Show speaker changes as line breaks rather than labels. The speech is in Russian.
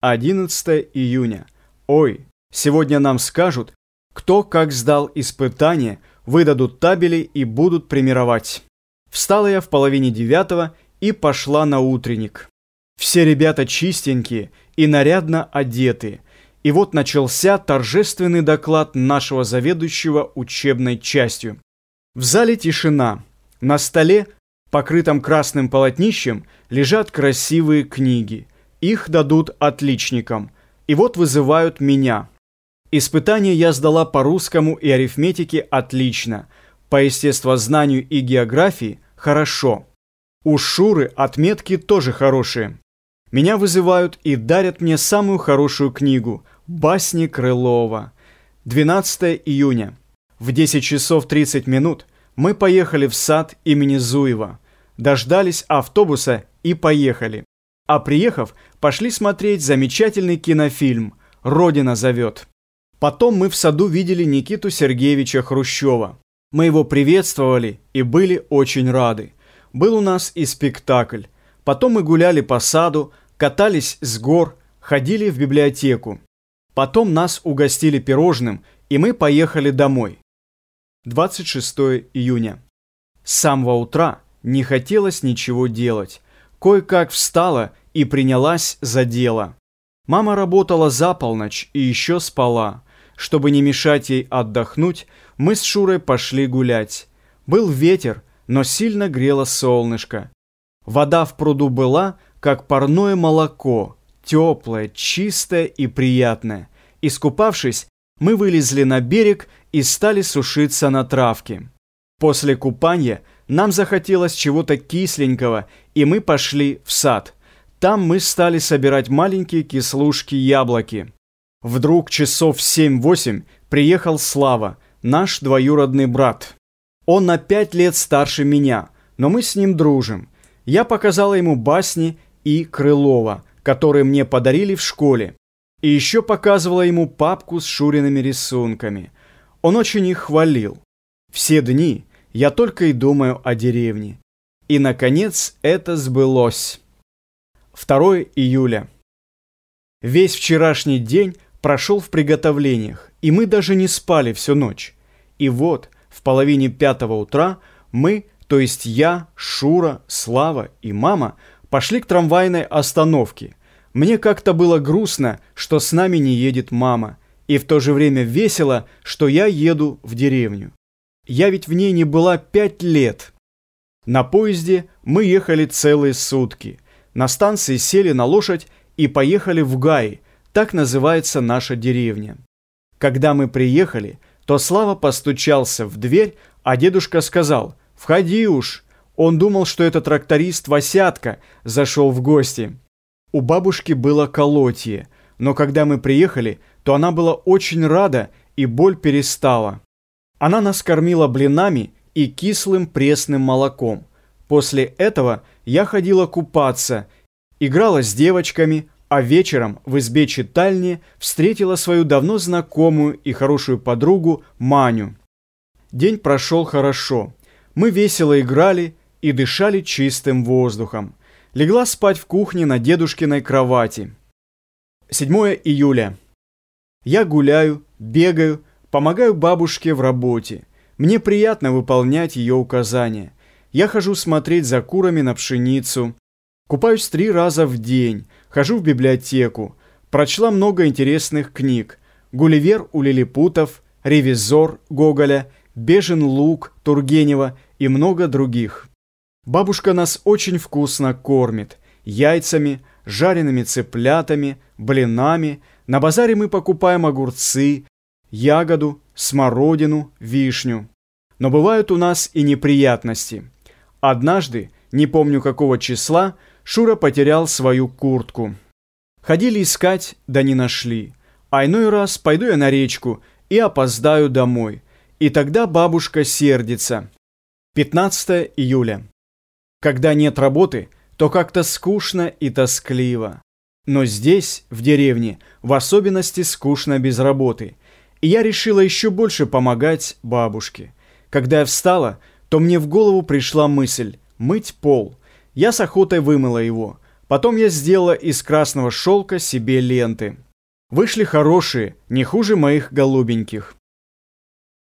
11 июня. Ой, сегодня нам скажут, кто как сдал испытание, выдадут табели и будут примировать. Встала я в половине девятого и пошла на утренник. Все ребята чистенькие и нарядно одетые. И вот начался торжественный доклад нашего заведующего учебной частью. В зале тишина. На столе, покрытом красным полотнищем, лежат красивые книги. Их дадут отличникам. И вот вызывают меня. Испытание я сдала по русскому и арифметике отлично. По естествознанию и географии хорошо. У Шуры отметки тоже хорошие. Меня вызывают и дарят мне самую хорошую книгу «Басни Крылова». 12 июня. В 10 часов 30 минут мы поехали в сад имени Зуева. Дождались автобуса и поехали а приехав, пошли смотреть замечательный кинофильм «Родина зовет». Потом мы в саду видели Никиту Сергеевича Хрущева. Мы его приветствовали и были очень рады. Был у нас и спектакль. Потом мы гуляли по саду, катались с гор, ходили в библиотеку. Потом нас угостили пирожным, и мы поехали домой. 26 июня. С самого утра не хотелось ничего делать. Кое-как встала и принялась за дело. Мама работала за полночь и еще спала. Чтобы не мешать ей отдохнуть, мы с Шурой пошли гулять. Был ветер, но сильно грело солнышко. Вода в пруду была, как парное молоко, теплое, чистое и приятное. Искупавшись, мы вылезли на берег и стали сушиться на травке. После купания нам захотелось чего-то кисленького, и мы пошли в сад – там мы стали собирать маленькие кислушки-яблоки. Вдруг часов в семь-восемь приехал Слава, наш двоюродный брат. Он на пять лет старше меня, но мы с ним дружим. Я показала ему басни и Крылова, которые мне подарили в школе. И еще показывала ему папку с Шуриными рисунками. Он очень их хвалил. Все дни я только и думаю о деревне. И, наконец, это сбылось. 2 июля. Весь вчерашний день прошел в приготовлениях, и мы даже не спали всю ночь. И вот, в половине пятого утра мы, то есть я, Шура, Слава и мама, пошли к трамвайной остановке. Мне как-то было грустно, что с нами не едет мама, и в то же время весело, что я еду в деревню. Я ведь в ней не была пять лет. На поезде мы ехали целые сутки – на станции сели на лошадь и поехали в Гай, так называется наша деревня. Когда мы приехали, то Слава постучался в дверь, а дедушка сказал «Входи уж». Он думал, что это тракторист Васятка зашел в гости. У бабушки было колотье, но когда мы приехали, то она была очень рада и боль перестала. Она нас кормила блинами и кислым пресным молоком. После этого я ходила купаться, играла с девочками, а вечером в избе читальни встретила свою давно знакомую и хорошую подругу Маню. День прошел хорошо. Мы весело играли и дышали чистым воздухом. Легла спать в кухне на дедушкиной кровати. 7 июля. Я гуляю, бегаю, помогаю бабушке в работе. Мне приятно выполнять ее указания. Я хожу смотреть за курами на пшеницу. Купаюсь три раза в день, хожу в библиотеку. Прочла много интересных книг. «Гулливер у лилипутов», «Ревизор» Гоголя, «Бежен лук» Тургенева и много других. Бабушка нас очень вкусно кормит. Яйцами, жареными цыплятами, блинами. На базаре мы покупаем огурцы, ягоду, смородину, вишню. Но бывают у нас и неприятности – Однажды, не помню какого числа, Шура потерял свою куртку. Ходили искать, да не нашли. А иной раз пойду я на речку и опоздаю домой. И тогда бабушка сердится. 15 июля. Когда нет работы, то как-то скучно и тоскливо. Но здесь, в деревне, в особенности скучно без работы. И я решила еще больше помогать бабушке. Когда я встала, то мне в голову пришла мысль – мыть пол. Я с охотой вымыла его. Потом я сделала из красного шелка себе ленты. Вышли хорошие, не хуже моих голубеньких.